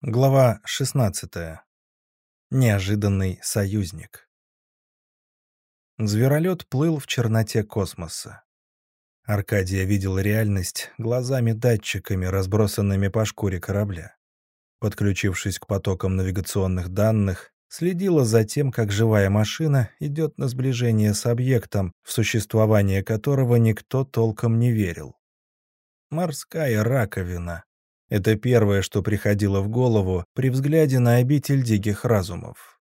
Глава 16. Неожиданный союзник. Зверолет плыл в черноте космоса. Аркадия видел реальность глазами-датчиками, разбросанными по шкуре корабля. Подключившись к потокам навигационных данных, следила за тем, как живая машина идет на сближение с объектом, в существование которого никто толком не верил. Морская раковина, это первое, что приходило в голову при взгляде на обитель диких разумов.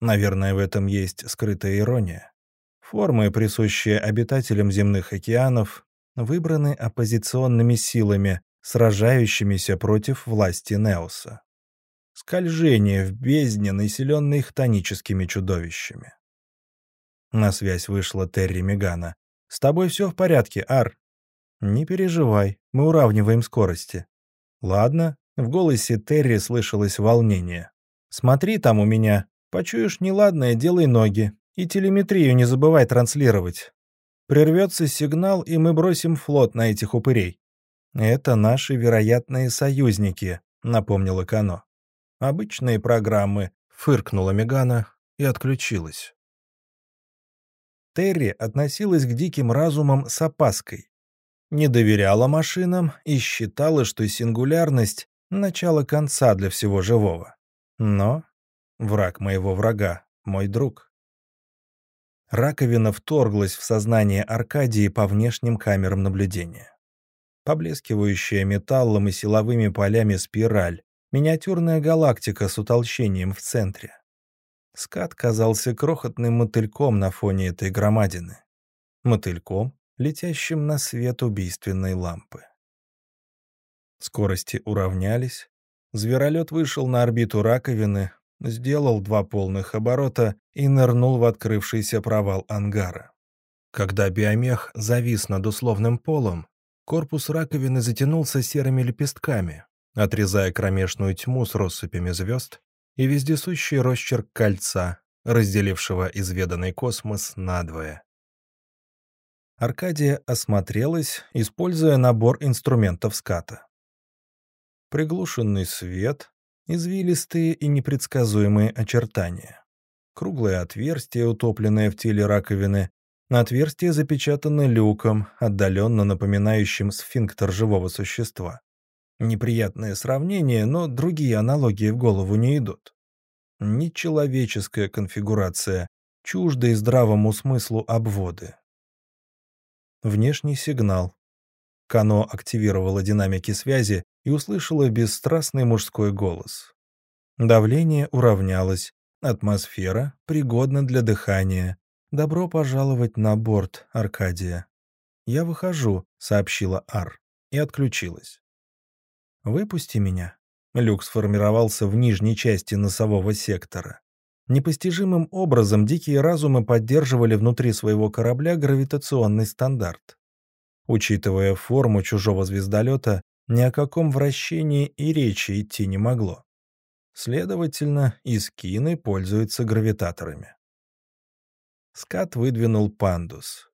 Наверное, в этом есть скрытая ирония. Формы, присущие обитателям земных океанов, выбраны оппозиционными силами, сражающимися против власти Неоса. Скольжение в бездне, населенной хтоническими чудовищами. На связь вышла Терри Мегана. «С тобой все в порядке, Ар?» «Не переживай, мы уравниваем скорости», «Ладно». В голосе Терри слышалось волнение. «Смотри там у меня. Почуешь неладное, делай ноги. И телеметрию не забывай транслировать. Прервется сигнал, и мы бросим флот на этих упырей». «Это наши вероятные союзники», — напомнила Кано. «Обычные программы», — фыркнула Мегана и отключилась. Терри относилась к диким разумам с опаской не доверяла машинам и считала, что сингулярность — начало конца для всего живого. Но враг моего врага — мой друг. Раковина вторглась в сознание Аркадии по внешним камерам наблюдения. Поблескивающая металлом и силовыми полями спираль, миниатюрная галактика с утолщением в центре. Скат казался крохотным мотыльком на фоне этой громадины. Мотыльком, летящим на свет убийственной лампы. Скорости уравнялись. Зверолет вышел на орбиту раковины, сделал два полных оборота и нырнул в открывшийся провал ангара. Когда биомех завис над условным полом, корпус раковины затянулся серыми лепестками, отрезая кромешную тьму с россыпями звезд и вездесущий росчерк кольца, разделившего изведанный космос надвое. Аркадия осмотрелась, используя набор инструментов ската. Приглушенный свет, извилистые и непредсказуемые очертания. Круглое отверстие, утопленное в теле раковины. Отверстие запечатано люком, отдаленно напоминающим сфинктер живого существа. Неприятное сравнение, но другие аналогии в голову не идут. Нечеловеческая конфигурация, чуждые здравому смыслу обводы. Внешний сигнал. Кано активировала динамики связи и услышала бесстрастный мужской голос. Давление уравнялось, атмосфера пригодна для дыхания. Добро пожаловать на борт, Аркадия. «Я выхожу», — сообщила Ар, и отключилась. «Выпусти меня». Люк сформировался в нижней части носового сектора. Непостижимым образом дикие разумы поддерживали внутри своего корабля гравитационный стандарт. Учитывая форму чужого звездолета, ни о каком вращении и речи идти не могло. Следовательно, искины пользуются гравитаторами. Скат выдвинул пандус.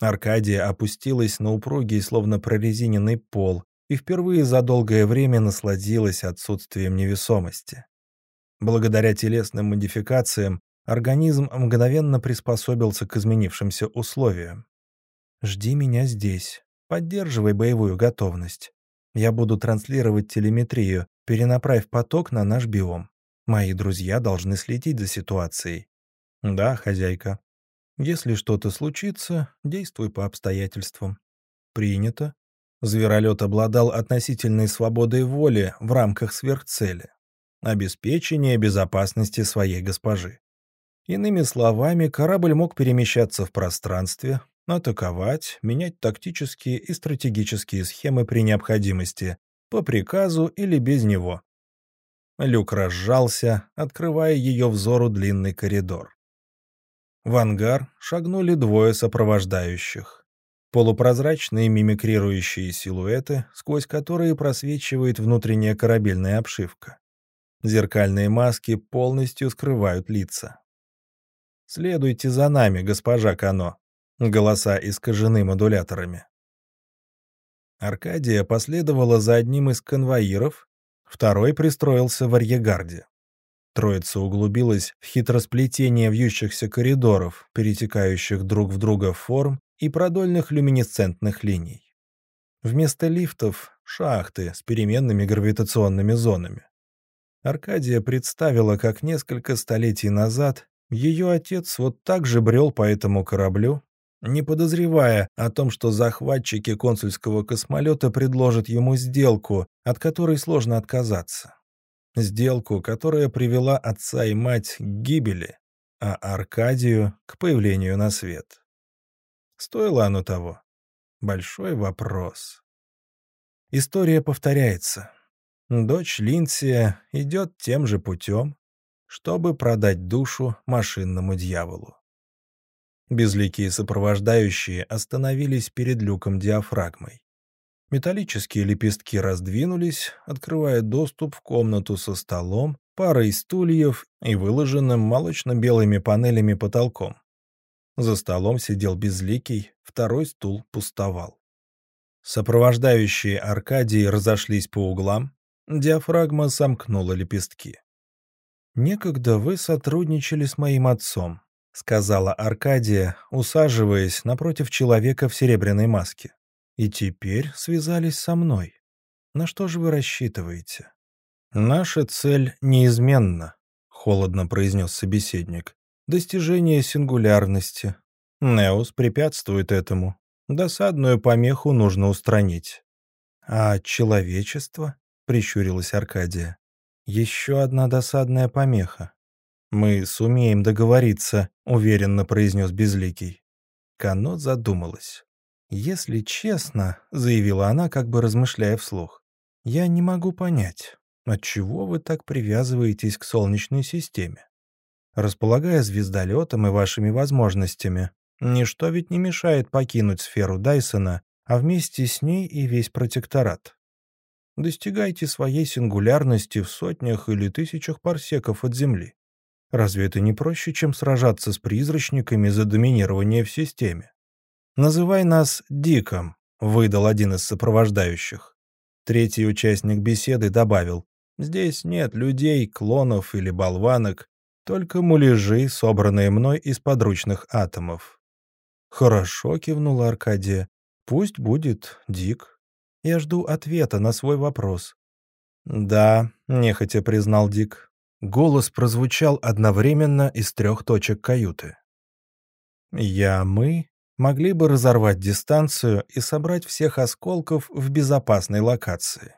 Аркадия опустилась на упругий, словно прорезиненный пол, и впервые за долгое время насладилась отсутствием невесомости. Благодаря телесным модификациям организм мгновенно приспособился к изменившимся условиям. «Жди меня здесь. Поддерживай боевую готовность. Я буду транслировать телеметрию, перенаправь поток на наш биом. Мои друзья должны следить за ситуацией». «Да, хозяйка. Если что-то случится, действуй по обстоятельствам». «Принято». Зверолет обладал относительной свободой воли в рамках сверхцели обеспечение безопасности своей госпожи. Иными словами, корабль мог перемещаться в пространстве, атаковать, менять тактические и стратегические схемы при необходимости, по приказу или без него. Люк разжался, открывая ее взору длинный коридор. В ангар шагнули двое сопровождающих. Полупрозрачные мимикрирующие силуэты, сквозь которые просвечивает внутренняя корабельная обшивка. Зеркальные маски полностью скрывают лица. «Следуйте за нами, госпожа Кано». Голоса искажены модуляторами. Аркадия последовала за одним из конвоиров, Второй пристроился в арьегарде. Троица углубилась в хитросплетение вьющихся коридоров, перетекающих друг в друга форм и продольных люминесцентных линий. Вместо лифтов — шахты с переменными гравитационными зонами. Аркадия представила, как несколько столетий назад ее отец вот так же брел по этому кораблю, не подозревая о том, что захватчики консульского космолета предложат ему сделку, от которой сложно отказаться. Сделку, которая привела отца и мать к гибели, а Аркадию — к появлению на свет. Стоило оно того? Большой вопрос. История повторяется. Дочь Линсия идет тем же путем, чтобы продать душу машинному дьяволу. Безликие сопровождающие остановились перед люком диафрагмой. Металлические лепестки раздвинулись, открывая доступ в комнату со столом, парой стульев и выложенным молочно-белыми панелями потолком. За столом сидел безликий, второй стул пустовал. Сопровождающие Аркадии разошлись по углам, диафрагма сомкнула лепестки. «Некогда вы сотрудничали с моим отцом», — сказала Аркадия, усаживаясь напротив человека в серебряной маске и теперь связались со мной. На что же вы рассчитываете? Наша цель неизменна, холодно произнес собеседник. Достижение сингулярности. Неус препятствует этому. Досадную помеху нужно устранить. А человечество? Прищурилась Аркадия. Еще одна досадная помеха. Мы сумеем договориться, уверенно произнес Безликий. Кано задумалась. «Если честно», — заявила она, как бы размышляя вслух, — «я не могу понять, отчего вы так привязываетесь к Солнечной системе? Располагая звездолетом и вашими возможностями, ничто ведь не мешает покинуть сферу Дайсона, а вместе с ней и весь протекторат. Достигайте своей сингулярности в сотнях или тысячах парсеков от Земли. Разве это не проще, чем сражаться с призрачниками за доминирование в системе? «Называй нас Диком», — выдал один из сопровождающих. Третий участник беседы добавил, «Здесь нет людей, клонов или болванок, только муляжи, собранные мной из подручных атомов». «Хорошо», — кивнула Аркадия, — «пусть будет Дик. Я жду ответа на свой вопрос». «Да», — нехотя признал Дик. Голос прозвучал одновременно из трех точек каюты. «Я мы могли бы разорвать дистанцию и собрать всех осколков в безопасной локации.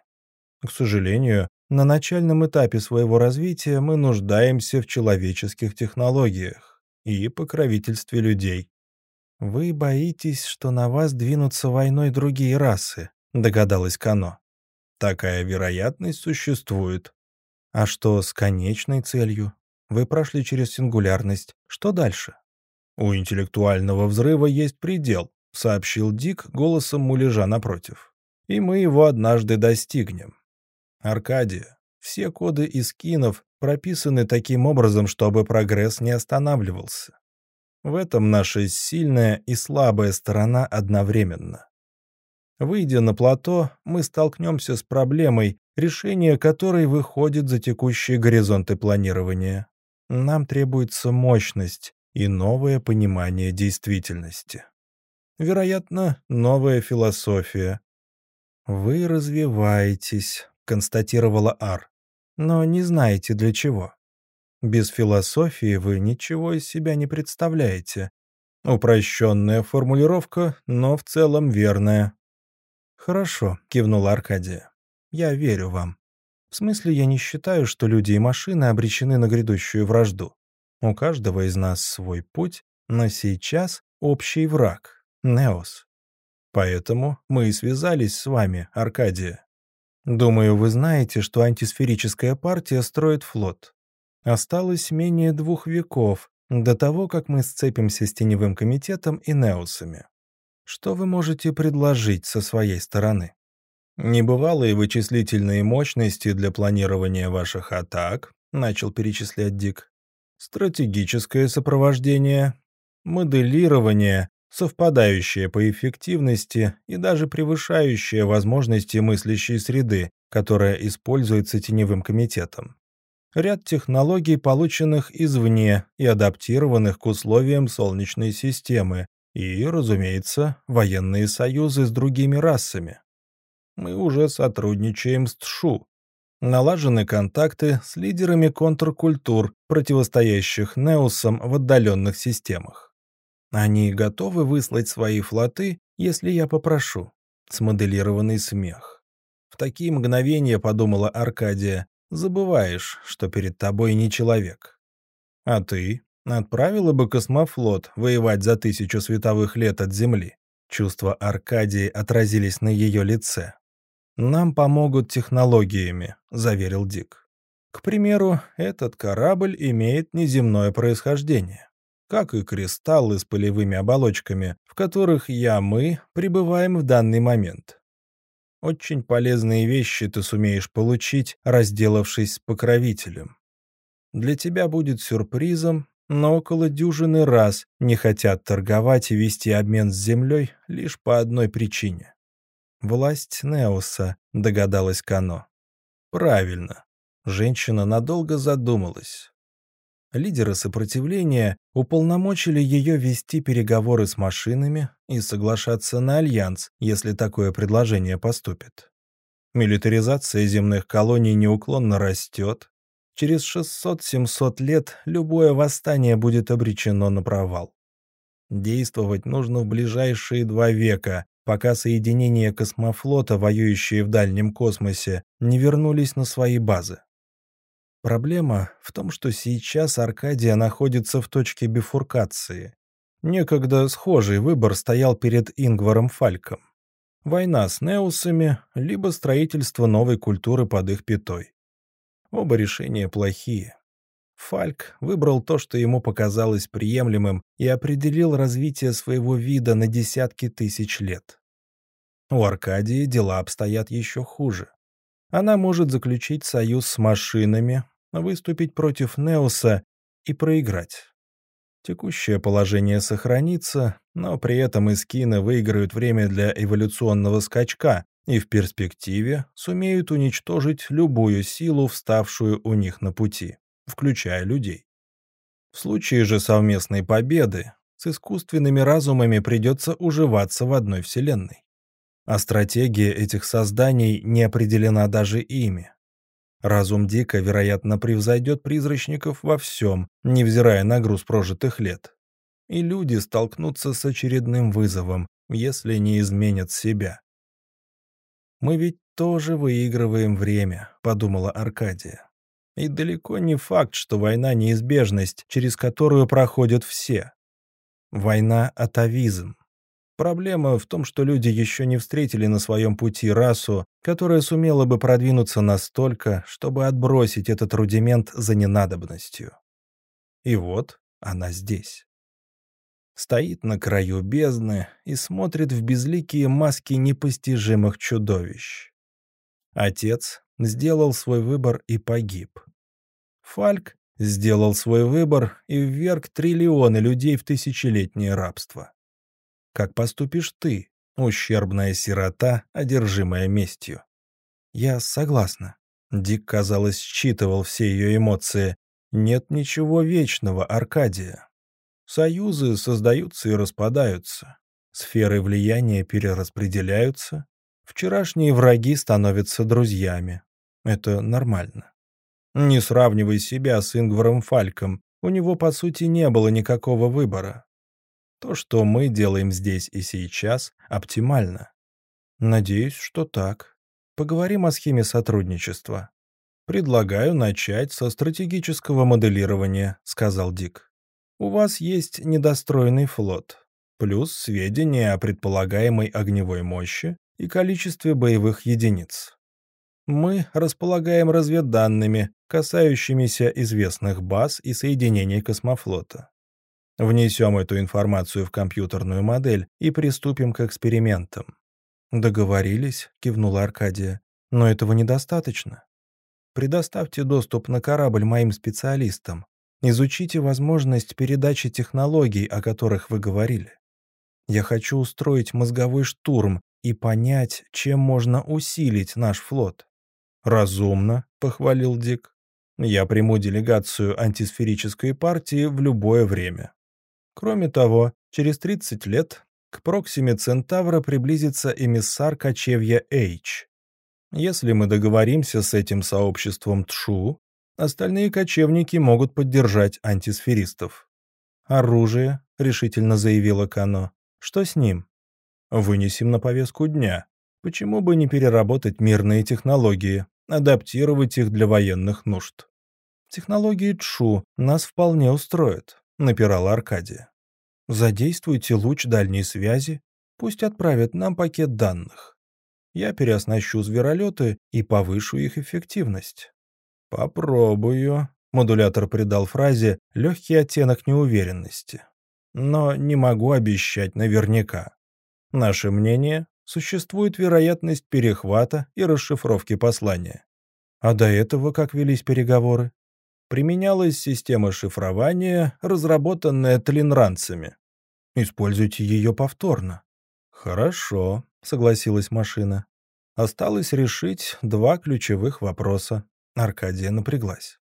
К сожалению, на начальном этапе своего развития мы нуждаемся в человеческих технологиях и покровительстве людей. «Вы боитесь, что на вас двинутся войной другие расы», — догадалась Кано. «Такая вероятность существует. А что с конечной целью? Вы прошли через сингулярность. Что дальше?» «У интеллектуального взрыва есть предел», — сообщил Дик голосом муляжа напротив. «И мы его однажды достигнем». «Аркадия, все коды из кинов прописаны таким образом, чтобы прогресс не останавливался. В этом наша сильная и слабая сторона одновременно. Выйдя на плато, мы столкнемся с проблемой, решение которой выходит за текущие горизонты планирования. Нам требуется мощность, и новое понимание действительности. Вероятно, новая философия. «Вы развиваетесь», — констатировала Ар, — «но не знаете для чего. Без философии вы ничего из себя не представляете. Упрощенная формулировка, но в целом верная». «Хорошо», — кивнула Аркадия. «Я верю вам. В смысле, я не считаю, что люди и машины обречены на грядущую вражду. У каждого из нас свой путь, но сейчас общий враг — Неос. Поэтому мы и связались с вами, Аркадия. Думаю, вы знаете, что антисферическая партия строит флот. Осталось менее двух веков до того, как мы сцепимся с Теневым комитетом и Неосами. Что вы можете предложить со своей стороны? Небывалые вычислительные мощности для планирования ваших атак, начал перечислять Дик стратегическое сопровождение, моделирование, совпадающее по эффективности и даже превышающее возможности мыслящей среды, которая используется теневым комитетом. Ряд технологий, полученных извне и адаптированных к условиям Солнечной системы, и, разумеется, военные союзы с другими расами. Мы уже сотрудничаем с ТШУ. Налажены контакты с лидерами контркультур, противостоящих Неусам в отдаленных системах. Они готовы выслать свои флоты, если я попрошу. Смоделированный смех. В такие мгновения, подумала Аркадия, забываешь, что перед тобой не человек. А ты отправила бы космофлот воевать за тысячу световых лет от Земли? Чувства Аркадии отразились на ее лице. «Нам помогут технологиями», — заверил Дик. «К примеру, этот корабль имеет неземное происхождение, как и кристаллы с полевыми оболочками, в которых я, мы, пребываем в данный момент. Очень полезные вещи ты сумеешь получить, разделавшись с покровителем. Для тебя будет сюрпризом, но около дюжины раз не хотят торговать и вести обмен с землей лишь по одной причине. «Власть Неоса», — догадалась Кано. «Правильно». Женщина надолго задумалась. Лидеры сопротивления уполномочили ее вести переговоры с машинами и соглашаться на альянс, если такое предложение поступит. Милитаризация земных колоний неуклонно растет. Через 600-700 лет любое восстание будет обречено на провал. Действовать нужно в ближайшие два века, пока соединения космофлота, воюющие в дальнем космосе, не вернулись на свои базы. Проблема в том, что сейчас Аркадия находится в точке бифуркации. Некогда схожий выбор стоял перед Ингваром Фальком. Война с Неусами, либо строительство новой культуры под их пятой. Оба решения плохие. Фальк выбрал то, что ему показалось приемлемым, и определил развитие своего вида на десятки тысяч лет. У Аркадии дела обстоят еще хуже. Она может заключить союз с машинами, выступить против Неуса и проиграть. Текущее положение сохранится, но при этом Искины выиграют время для эволюционного скачка и в перспективе сумеют уничтожить любую силу, вставшую у них на пути, включая людей. В случае же совместной победы с искусственными разумами придется уживаться в одной вселенной а стратегия этих созданий не определена даже ими. Разум Дика, вероятно, превзойдет призрачников во всем, невзирая на груз прожитых лет. И люди столкнутся с очередным вызовом, если не изменят себя. «Мы ведь тоже выигрываем время», — подумала Аркадия. «И далеко не факт, что война — неизбежность, через которую проходят все. Война — атовизм. Проблема в том, что люди еще не встретили на своем пути расу, которая сумела бы продвинуться настолько, чтобы отбросить этот рудимент за ненадобностью. И вот она здесь. Стоит на краю бездны и смотрит в безликие маски непостижимых чудовищ. Отец сделал свой выбор и погиб. Фальк сделал свой выбор и вверг триллионы людей в тысячелетнее рабство. Как поступишь ты, ущербная сирота, одержимая местью? Я согласна. Дик, казалось, считывал все ее эмоции. Нет ничего вечного, Аркадия. Союзы создаются и распадаются. Сферы влияния перераспределяются. Вчерашние враги становятся друзьями. Это нормально. Не сравнивай себя с Ингваром Фальком. У него, по сути, не было никакого выбора. То, что мы делаем здесь и сейчас, оптимально. Надеюсь, что так. Поговорим о схеме сотрудничества. Предлагаю начать со стратегического моделирования, сказал Дик. У вас есть недостроенный флот, плюс сведения о предполагаемой огневой мощи и количестве боевых единиц. Мы располагаем разведданными, касающимися известных баз и соединений космофлота. Внесем эту информацию в компьютерную модель и приступим к экспериментам». «Договорились», — кивнула Аркадия. «Но этого недостаточно. Предоставьте доступ на корабль моим специалистам. Изучите возможность передачи технологий, о которых вы говорили. Я хочу устроить мозговой штурм и понять, чем можно усилить наш флот. «Разумно», — похвалил Дик. «Я приму делегацию антисферической партии в любое время. Кроме того, через 30 лет к Проксиме Центавра приблизится эмиссар кочевья H. Если мы договоримся с этим сообществом Тшу, остальные кочевники могут поддержать антисферистов. «Оружие», — решительно заявила Кано. «Что с ним?» «Вынесем на повестку дня. Почему бы не переработать мирные технологии, адаптировать их для военных нужд?» «Технологии Тшу нас вполне устроят», — напирала Аркадия. «Задействуйте луч дальней связи, пусть отправят нам пакет данных. Я переоснащу зверолеты и повышу их эффективность». «Попробую», Модулятор придал фразе легкий оттенок неуверенности. Но не могу обещать наверняка. Наше мнение – существует вероятность перехвата и расшифровки послания. А до этого как велись переговоры? Применялась система шифрования, разработанная тлинранцами. Используйте ее повторно. Хорошо, согласилась машина. Осталось решить два ключевых вопроса. Аркадия напряглась.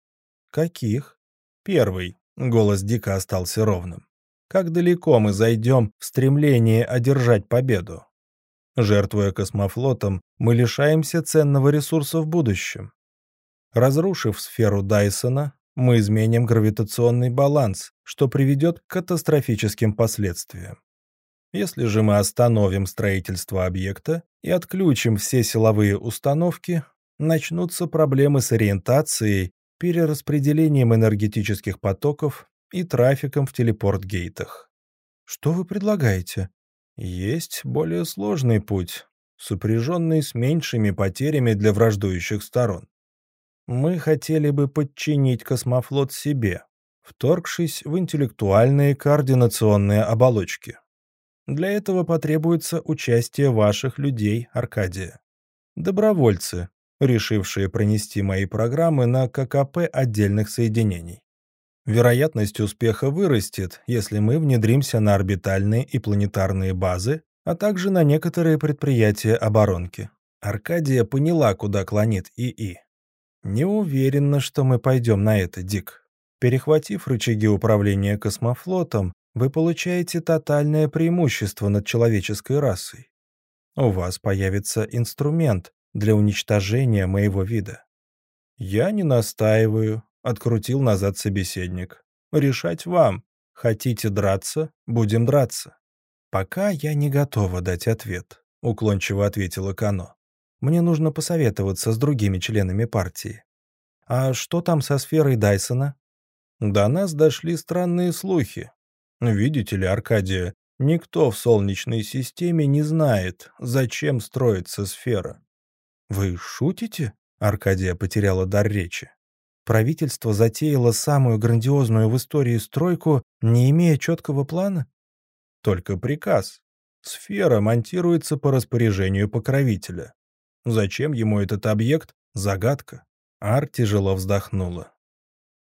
«Каких?» «Первый». Голос Дика остался ровным. «Как далеко мы зайдем в стремлении одержать победу? Жертвуя космофлотом, мы лишаемся ценного ресурса в будущем. Разрушив сферу Дайсона, мы изменим гравитационный баланс, что приведет к катастрофическим последствиям. Если же мы остановим строительство объекта и отключим все силовые установки, начнутся проблемы с ориентацией перераспределением энергетических потоков и трафиком в телепорт-гейтах. Что вы предлагаете? Есть более сложный путь, сопряженный с меньшими потерями для враждующих сторон. Мы хотели бы подчинить космофлот себе, вторгшись в интеллектуальные координационные оболочки. Для этого потребуется участие ваших людей, Аркадия. Добровольцы, решившие пронести мои программы на ККП отдельных соединений. Вероятность успеха вырастет, если мы внедримся на орбитальные и планетарные базы, а также на некоторые предприятия оборонки. Аркадия поняла, куда клонит ИИ. Не уверена, что мы пойдем на это, Дик. Перехватив рычаги управления космофлотом, вы получаете тотальное преимущество над человеческой расой. У вас появится инструмент, для уничтожения моего вида. Я не настаиваю, открутил назад собеседник. Решать вам. Хотите драться? Будем драться. Пока я не готова дать ответ, уклончиво ответила Кано. Мне нужно посоветоваться с другими членами партии. А что там со сферой Дайсона? До нас дошли странные слухи. Видите ли, Аркадия, никто в Солнечной системе не знает, зачем строится сфера. «Вы шутите?» — Аркадия потеряла дар речи. Правительство затеяло самую грандиозную в истории стройку, не имея четкого плана? Только приказ. Сфера монтируется по распоряжению покровителя. Зачем ему этот объект? Загадка. Ар тяжело вздохнула.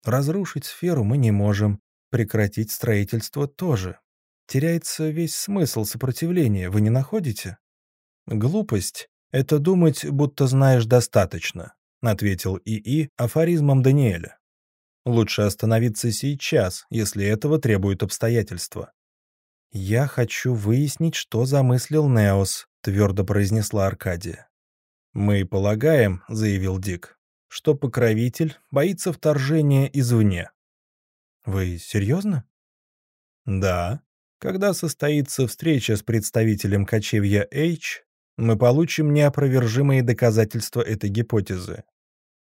Разрушить сферу мы не можем, прекратить строительство тоже. Теряется весь смысл сопротивления, вы не находите? Глупость «Это думать, будто знаешь достаточно», — ответил ИИ афоризмом Даниэля. «Лучше остановиться сейчас, если этого требуют обстоятельства». «Я хочу выяснить, что замыслил Неос», — твердо произнесла Аркадия. «Мы полагаем», — заявил Дик, — «что покровитель боится вторжения извне». «Вы серьезно?» «Да. Когда состоится встреча с представителем кочевья H, мы получим неопровержимые доказательства этой гипотезы.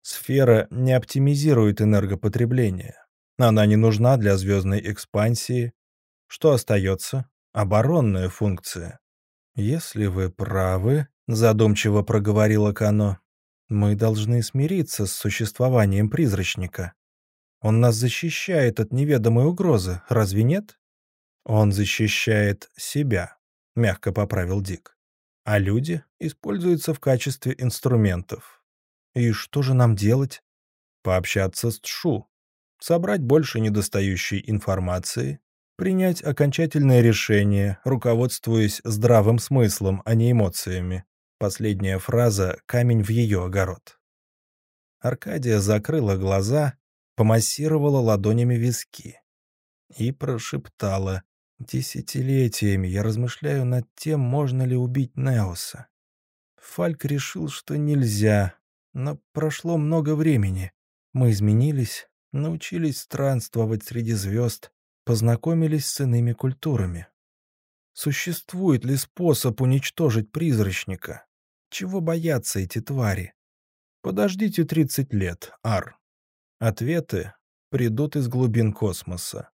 Сфера не оптимизирует энергопотребление. Она не нужна для звездной экспансии. Что остается? Оборонная функция. «Если вы правы», — задумчиво проговорила Кано, — «мы должны смириться с существованием призрачника. Он нас защищает от неведомой угрозы, разве нет?» «Он защищает себя», — мягко поправил Дик а люди используются в качестве инструментов. И что же нам делать? Пообщаться с Тшу, собрать больше недостающей информации, принять окончательное решение, руководствуясь здравым смыслом, а не эмоциями. Последняя фраза — камень в ее огород. Аркадия закрыла глаза, помассировала ладонями виски и прошептала. «Десятилетиями я размышляю над тем, можно ли убить Неоса. Фальк решил, что нельзя, но прошло много времени. Мы изменились, научились странствовать среди звезд, познакомились с иными культурами. Существует ли способ уничтожить призрачника? Чего боятся эти твари? Подождите 30 лет, Ар. Ответы придут из глубин космоса.